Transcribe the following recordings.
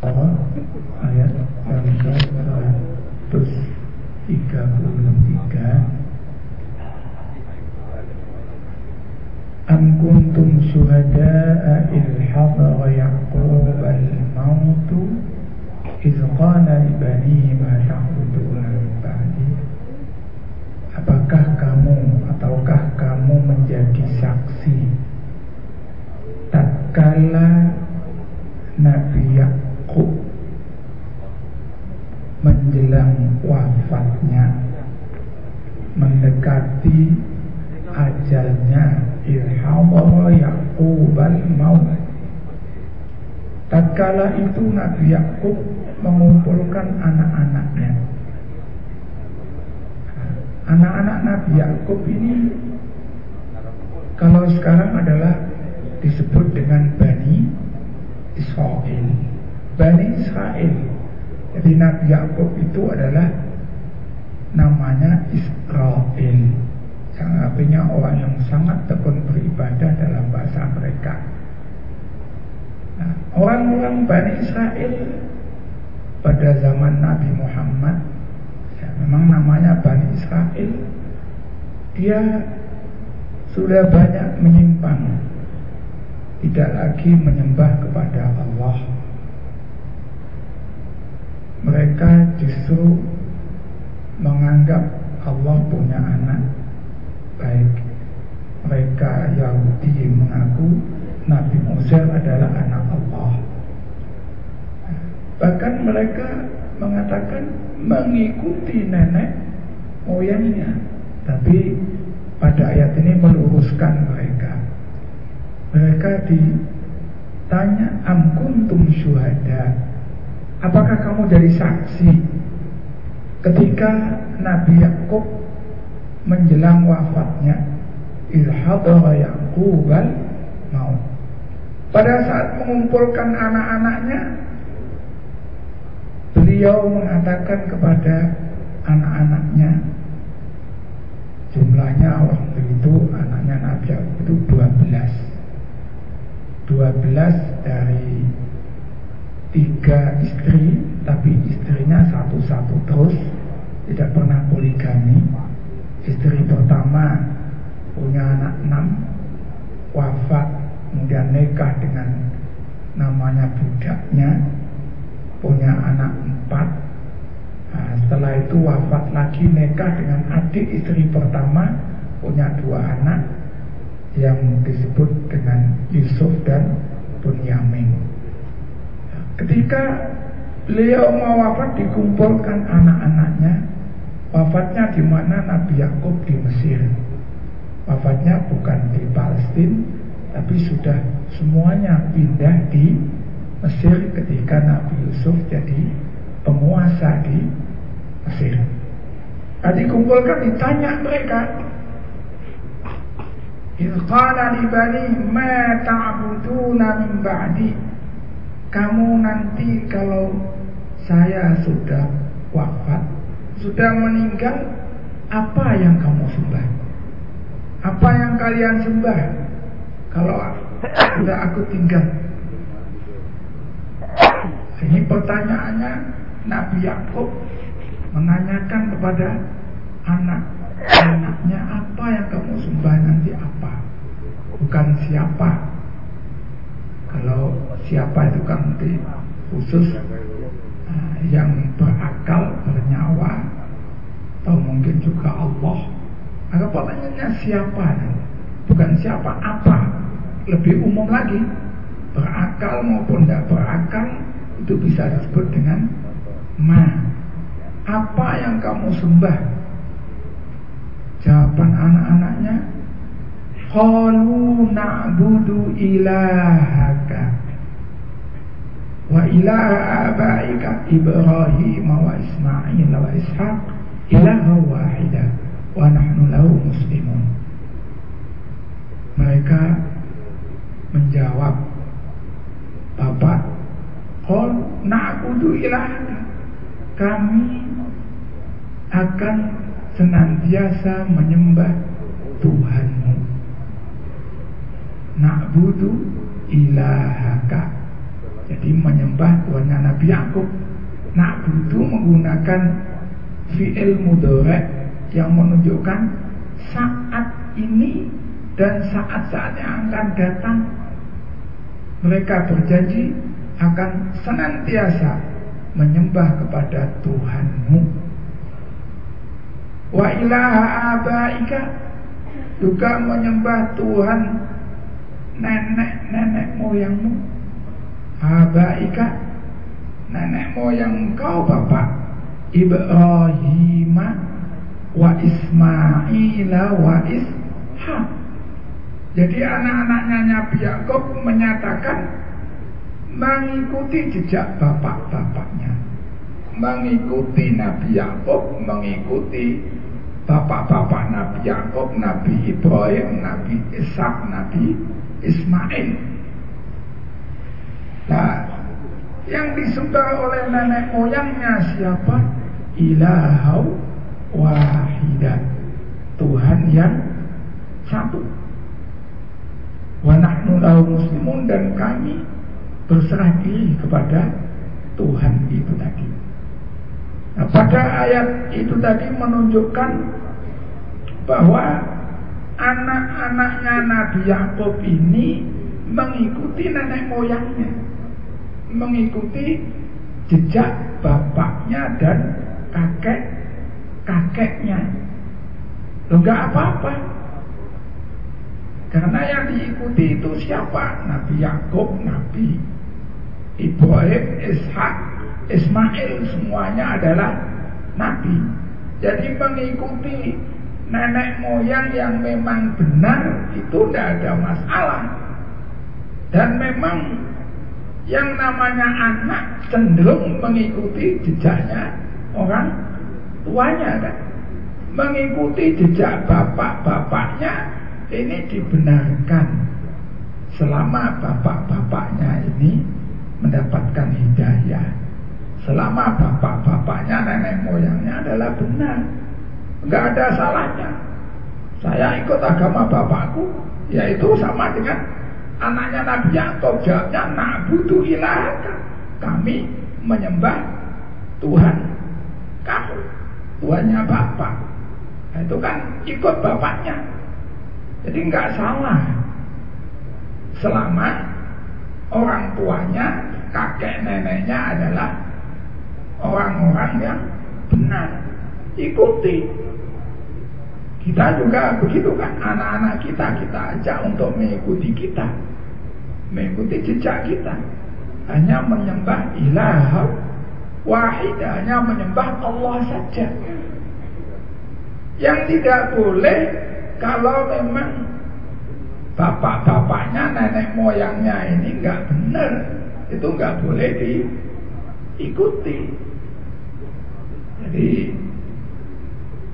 ayat 133 Am kuntum syuhada'a il hadara Yaqub al-maut Iz qala ibani ma ta'buduna ba'di. Apakah kamu ataukah kamu menjadi saksi Tatkala Nabi Yakub menjelang wafatnya. Mendekati ajalnya Irhamah Yaqubal maut. Tatkala itu Nabi Yakub mengumpulkan anak-anaknya. Anak-anak Nabi Yakub ini Kalau sekarang adalah disebut dengan Bani Israel. Bani Israel Jadi Nabi Yakub itu adalah namanya Israel yang artinya orang yang sangat tekun beribadah dalam bahasa mereka. Nah, orang-orang Bani Israel pada zaman Nabi Muhammad, ya, memang namanya Bani Israel, dia sudah banyak menyimpang, tidak lagi menyembah kepada Allah. Mereka justru menganggap Allah punya anak baik. Mereka Yahudi mengaku Nabi Musa adalah anak Allah. Bahkan mereka mengatakan mengikuti nenek moyangnya. Tapi pada ayat ini meluruskan mereka. Mereka ditanya am kuntum syuhada apakah kamu jadi saksi ketika Nabi Yakub menjelang wafatnya? Ilhadara Yaqubal mau pada saat mengumpulkan anak-anaknya beliau mengatakan kepada anak-anaknya jumlahnya waktu itu anaknya Nabi Yakub itu 12 12 dari tiga istri tapi istrinya satu-satu terus. Tidak pernah poligami. Istri pertama punya anak enam Wafat Kemudian nikah dengan Namanya budaknya Punya anak empat. Nah, Setelah itu wafat lagi Nikah dengan adik istri pertama Punya dua anak Yang disebut dengan Yusuf dan Bunyamin Ketika beliau mau wafat dikumpulkan anak-anaknya Wafatnya di mana Nabi Yakub di Mesir. Wafatnya bukan di Palestina, tapi sudah semuanya pindah di Mesir ketika Nabi Yusuf jadi penguasa di Mesir. Nah, dikumpulkan ditanya mereka Ilqala li bani ma ta'buduna min ba'di Kamu nanti kalau saya sudah wafat sudah meninggal, apa yang kamu sembah? Apa yang kalian sembah? Kalau sudah aku tinggal. Ini pertanyaannya Nabi Yakub menanyakan kepada anak anaknya apa yang kamu sembah nanti apa bukan siapa kalau siapa itu kan khusus uh, yang berakal bernyawa atau mungkin juga Allah. Maka pertanyaannya siapa? Bukan siapa, apa? Lebih umum lagi, berakal maupun tidak berakal itu bisa disebut dengan ma. Apa yang kamu sembah? Jawaban anak-anaknya, Qalu na'budu ilahaka. Wa ilaha abaika Ibrahim wa Ismail wa Ishaq. Ilaha wahida. Wa nahnu lahu muslimun. Mereka menjawab Bapak Qul na'budu ilaha kami akan senantiasa menyembah Tuhanmu na'budu ilahaka. Jadi menyembah Tuhannya Nabi Yakub. Na'budu menggunakan fi'il mudorek yang menunjukkan saat ini dan saat-saat yang akan datang. Mereka berjanji akan senantiasa menyembah kepada Tuhanmu. Wa ilaha abaika juga menyembah Tuhan nenek-nenek moyangmu. Abaika nenek moyang kau bapak. Ibrahim wa Ismail wa Ishak. Jadi anak-anaknya Nabi Yakub menyatakan mengikuti jejak bapak-bapaknya. Mengikuti Nabi Yakub mengikuti bapak-bapak Nabi Yakub, Nabi Ibrahim, Nabi Ishak, Nabi Ismail. Nah, yang disembah oleh nenek moyangnya siapa? Ilahau wahidah. Tuhan yang satu. Wa nahnu muslimun dan kami berserah diri kepada Tuhan itu tadi. Pada ayat itu tadi menunjukkan bahwa anak-anaknya Nabi Yakub ini mengikuti nenek moyangnya, mengikuti jejak bapaknya dan kakek kakeknya. Enggak apa-apa. Karena yang diikuti itu siapa? Nabi Yakub, Nabi Ibrahim, Ishak, Ismail semuanya adalah nabi. Jadi mengikuti nenek moyang yang memang benar itu tidak ada masalah. Dan memang yang namanya anak cenderung mengikuti jejaknya orang tuanya kan. Mengikuti jejak bapak-bapaknya ini dibenarkan selama bapak-bapaknya ini mendapatkan hidayah. Selama bapak-bapaknya, nenek moyangnya adalah benar. Enggak ada salahnya. Saya ikut agama bapakku, yaitu sama dengan anaknya Nabi Yakub. Jawabnya, na'budu ilahaka. Kami menyembah Tuhan kamu. Tuhannya bapak. Nah, itu kan ikut bapaknya. Jadi enggak salah. Selama orang tuanya, kakek neneknya adalah orang-orang yang benar. Ikuti. Kita juga begitu kan, anak-anak kita kita ajak untuk mengikuti kita. Mengikuti jejak kita. Hanya menyembah ilah wahid, hanya menyembah Allah saja. Yang tidak boleh kalau memang bapak-bapaknya, nenek moyangnya ini nggak benar, itu nggak boleh diikuti. Jadi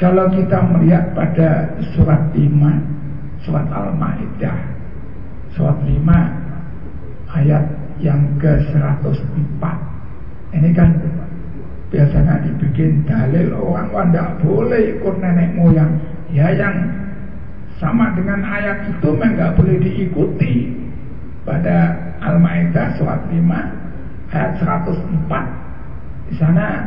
kalau kita melihat pada surat 5 Surat Al-Ma'idah Surat 5 Ayat yang ke-104 Ini kan Biasanya dibikin dalil Orang tidak boleh ikut nenek moyang. Ya yang sama dengan ayat itu memang nggak boleh diikuti. Pada Al-Maidah surat 5 ayat 104 di sana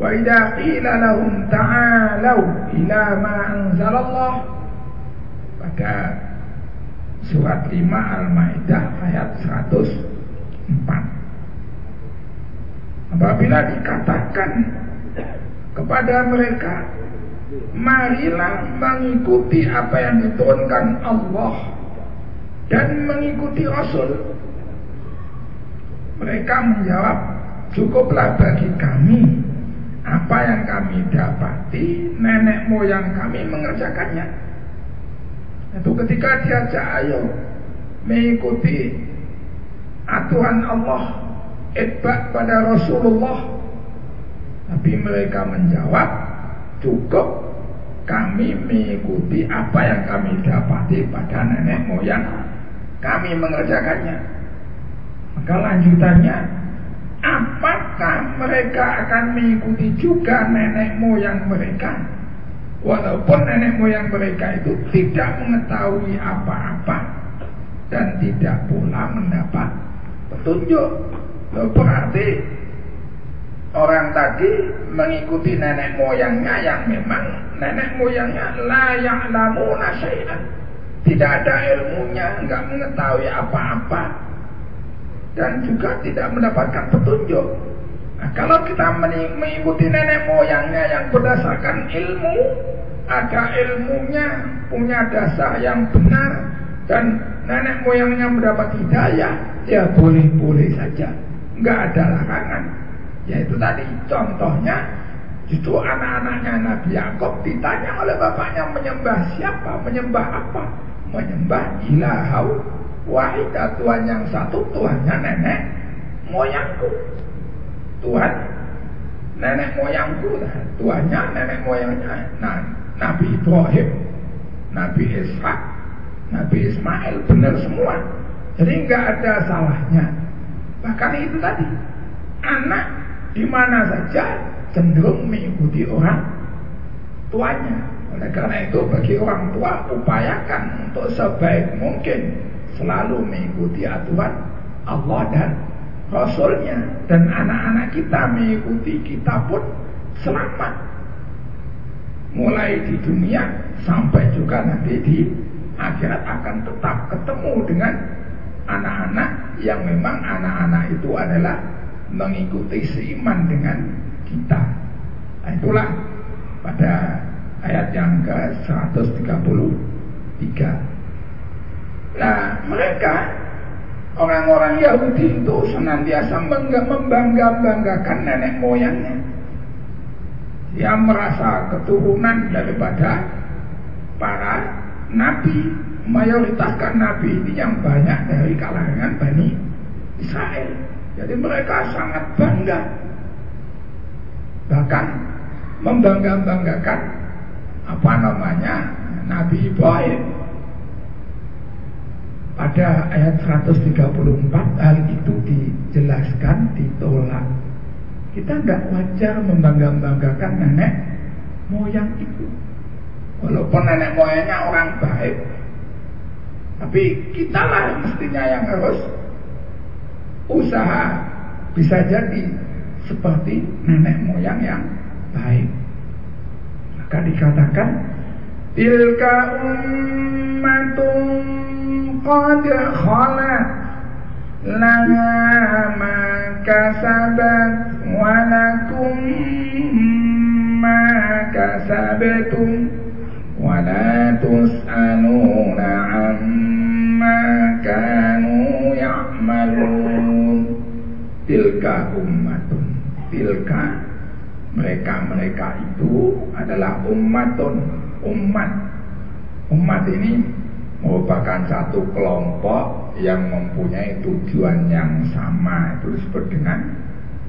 وإذا قيل لهم تعالوا إلى ما أنزل الله pada surat 5 Al-Maidah ayat 104 apabila dikatakan kepada mereka marilah mengikuti apa yang diturunkan Allah dan mengikuti Rasul mereka menjawab cukuplah bagi kami apa yang kami dapati nenek moyang kami mengerjakannya. Itu ketika diajak ayo mengikuti aturan Allah itba pada Rasulullah. Tapi mereka menjawab, cukup kami mengikuti apa yang kami dapati pada nenek moyang kami mengerjakannya. Maka lanjutannya, apakah mereka akan mengikuti juga nenek moyang mereka? Walaupun nenek moyang mereka itu tidak mengetahui apa-apa dan tidak pula mendapat petunjuk. Berarti orang tadi mengikuti nenek moyangnya yang memang nenek moyangnya layak namun syai'an. Tidak ada ilmunya, nggak mengetahui apa-apa dan juga tidak mendapatkan petunjuk. Nah, kalau kita mengikuti nenek moyangnya yang berdasarkan ilmu, ada ilmunya, punya dasar yang benar dan nenek moyangnya mendapat hidayah, ya boleh-boleh saja, nggak ada larangan. Yaitu tadi contohnya itu anak-anaknya Nabi Yakub ditanya oleh bapaknya menyembah siapa, menyembah apa? Menyembah ilahau wahid Tuhan yang satu, Tuhannya nenek moyangku. Tuhan nenek moyangku, Tuhannya nenek moyangnya nah, Nabi Ibrahim, Nabi Ishak, Nabi Ismail, benar semua. Jadi nggak ada salahnya. Bahkan itu tadi, anak di mana saja cenderung mengikuti orang tuanya. Oleh karena itu bagi orang tua upayakan untuk sebaik mungkin selalu mengikuti aturan Allah dan Rasulnya dan anak-anak kita mengikuti kita pun selamat mulai di dunia sampai juga nanti di akhirat akan tetap ketemu dengan anak-anak yang memang anak-anak itu adalah mengikuti seiman dengan kita. Nah, itulah pada ayat yang ke-133. Nah, mereka orang-orang Yahudi itu senantiasa membangga-banggakan nenek moyangnya. Dia merasa keturunan daripada para nabi, mayoritas kan nabi ini yang banyak dari kalangan Bani Israel. Jadi mereka sangat bangga bahkan membangga-banggakan apa namanya Nabi Ibrahim pada ayat 134 hal itu dijelaskan ditolak kita tidak wajar membangga-banggakan nenek moyang itu walaupun nenek moyangnya orang baik tapi kita lah mestinya yang harus usaha bisa jadi seperti nenek moyang yang baik. Maka dikatakan ummatun qad khalat laha ma kasabat wa lakum ma kasabtum wa la tus'aluna amma kanu ya'malun. Tilka ummatun. Tilka mereka-mereka itu adalah umatun umat. Umat ini merupakan satu kelompok yang mempunyai tujuan yang sama. Itu disebut dengan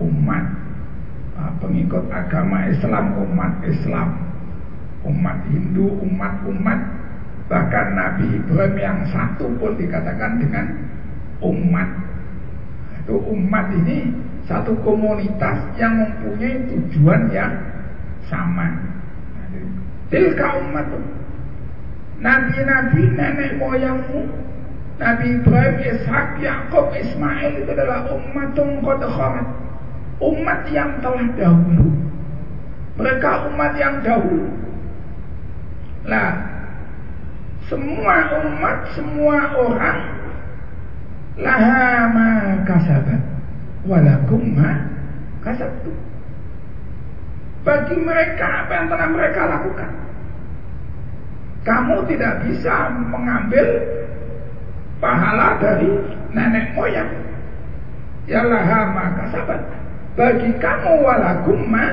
umat. Ah, pengikut agama Islam umat Islam. Umat Hindu umat-umat bahkan Nabi Ibrahim yang satu pun dikatakan dengan umat. Itu umat ini satu komunitas yang mempunyai tujuan yang sama. Tilka umat Nabi-nabi nenek moyangmu Nabi Ibrahim, Ishak, Yakub, Ismail itu adalah umatun qad Umat yang telah dahulu. Mereka umat yang dahulu. Nah, semua umat, semua orang laha ma kasabat walakum ma kasabtu. Bagi mereka apa yang telah mereka lakukan. Kamu tidak bisa mengambil pahala dari nenek moyang. Ya laha ma kasabat. Bagi kamu walakum ma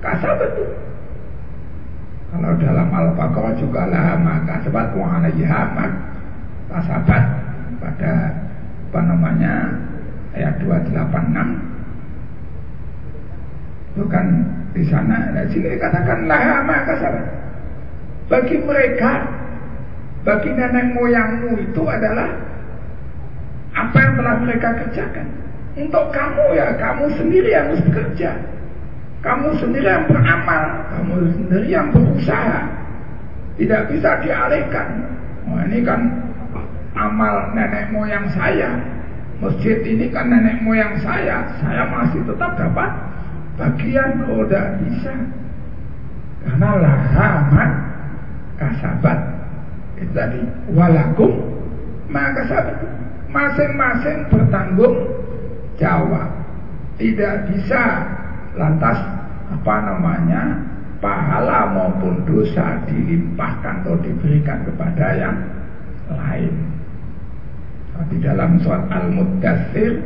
kasabtu. Kalau dalam Al-Baqarah juga laha ma kasabat wa alaiha ma kasabat pada apa namanya ayat 286 bukan di sana. Di sini dikatakan lah maka salah bagi mereka bagi nenek moyangmu itu adalah apa yang telah mereka kerjakan. Untuk kamu ya kamu sendiri yang harus bekerja. Kamu sendiri yang beramal kamu sendiri yang berusaha. Tidak bisa dialihkan. Oh, ini kan amal nenek moyang saya. Masjid ini kan nenek moyang saya. Saya masih tetap dapat bagian oh tidak bisa. Karena lahamat kasabat. Itu tadi walakum maka sahabat masing-masing bertanggung jawab. Tidak bisa lantas apa namanya pahala maupun dosa dilimpahkan atau diberikan kepada yang lain. Di dalam surat Al-Muddassir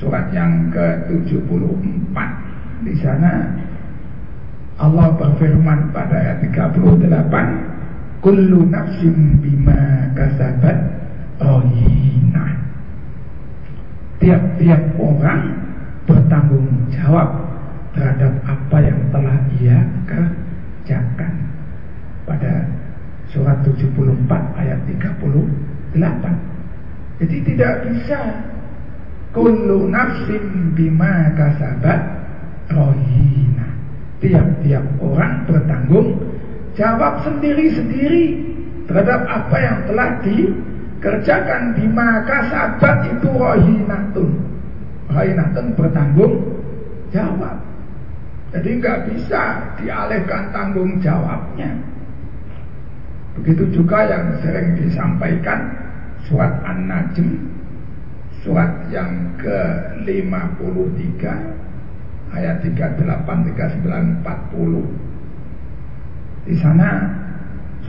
surat yang ke-74. Di sana Allah berfirman pada ayat 38 kullu nafsin bima kasabat rahina tiap-tiap orang bertanggung jawab terhadap apa yang telah ia kerjakan. Pada surat 74 ayat 38 jadi tidak bisa Kullu nafsin bima kasabat rohina. Tiap-tiap orang bertanggung jawab sendiri-sendiri terhadap apa yang telah dikerjakan bima kasabat itu rohinatun. Rohinatun bertanggung jawab. Jadi nggak bisa dialihkan tanggung jawabnya. Begitu juga yang sering disampaikan surat An-Najm surat yang ke-53 ayat 38 39 40 di sana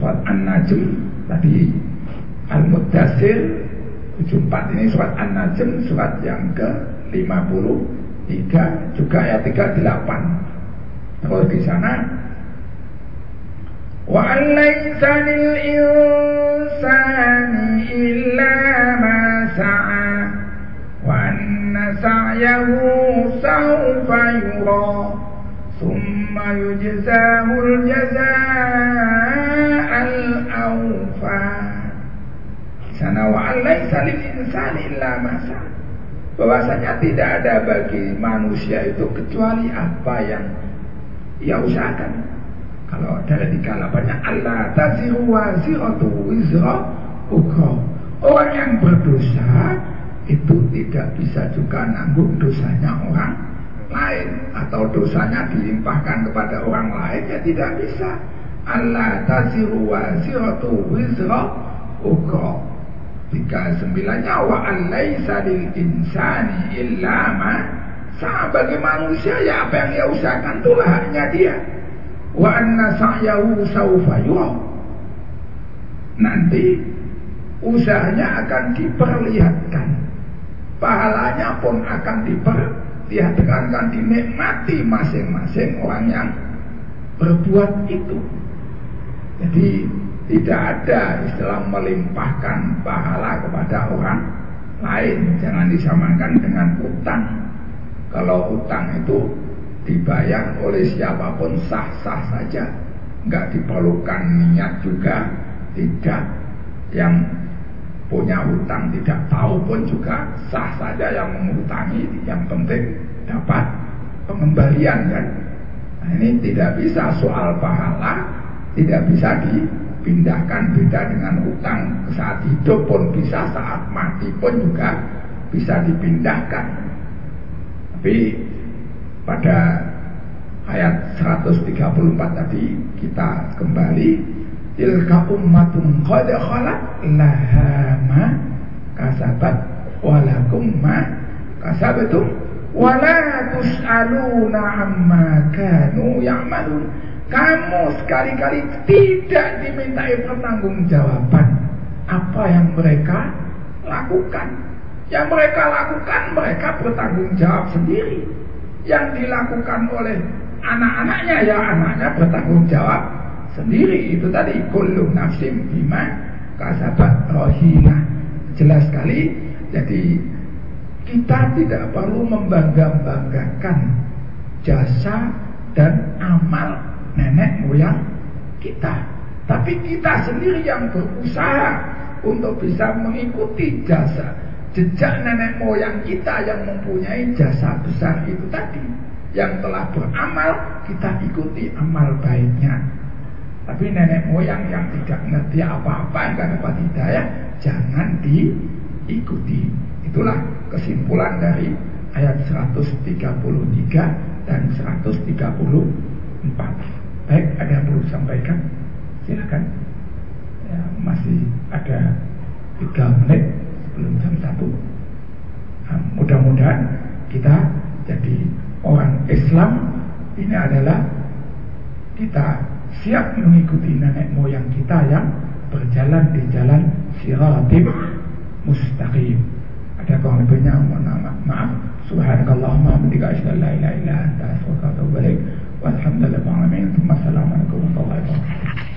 surat An-Najm tadi Al-Muddassir 74 ini surat An-Najm surat yang ke-53 juga ayat 38 terus di sana wa laysa lil insani illa ma sa'a وأن سعيه سوف يرى ثم يجزاه الجزاء الأوفى sana wa laisa lil insani illa ma bahwasanya tidak ada bagi manusia itu kecuali apa yang ia usahakan kalau dari tiga lapanya Allah taziru waziratu wizra ukra orang yang berdosa itu tidak bisa juga nanggung dosanya orang lain atau dosanya dilimpahkan kepada orang lain ya tidak bisa. Allah taziru waziratu wizra ukra tiga sembilannya wa alaisa lil insani illa ma. Bagi manusia ya apa yang dia usahakan itulah haknya dia. Wa anna sa'yahu sawfa nanti usahanya akan diperlihatkan pahalanya pun akan diperlihatkan akan dinikmati masing-masing orang yang berbuat itu. Jadi tidak ada istilah melimpahkan pahala kepada orang lain. Jangan disamakan dengan utang. Kalau utang itu dibayar oleh siapa pun sah-sah saja. Enggak diperlukan niat juga. Tidak. Yang punya hutang tidak tahu pun juga sah saja yang mengutangi yang penting dapat pengembalian kan? Nah, ini tidak bisa soal pahala tidak bisa dipindahkan beda dengan hutang. Saat hidup pun bisa saat mati pun juga bisa dipindahkan. Tapi pada ayat 134 tadi kita kembali tilka ummatun qad khalat laha ma kasabat walakum ma kasabatum wala tus'aluna amma kanu ya'malun. Kamu sekali-kali tidak dimintai pertanggungjawaban apa yang mereka lakukan? Yang mereka lakukan mereka bertanggung jawab sendiri. Yang dilakukan oleh anak-anaknya ya anaknya bertanggung jawab sendiri itu tadi kullu nafsim bima kasabat rohina jelas sekali jadi kita tidak perlu membangga-banggakan jasa dan amal nenek moyang kita. Tapi kita sendiri yang berusaha untuk bisa mengikuti jasa jejak nenek moyang kita yang mempunyai jasa besar itu tadi. Yang telah beramal, kita ikuti amal baiknya. Tapi nenek moyang yang tidak ngerti apa-apa yang karena dapat hidayah, jangan diikuti. Itulah kesimpulan dari ayat 133 dan 134. Baik, ada yang perlu disampaikan? Silakan. Ya, masih ada tiga menit sebelum jam satu. Nah, mudah-mudahan kita jadi orang Islam ini adalah kita siap mengikuti nenek moyang kita yang berjalan di jalan siratib mustaqim. Ada kurang lebihnya mohon maaf maaf. Subhanakallahumma hamdika asyhadu an la ilaha illa anta astaghfiruka wa atubu ilaik. Walhamdulillahi rabbil alamin wassalamualaikum warahmatullahi wabarakatuh.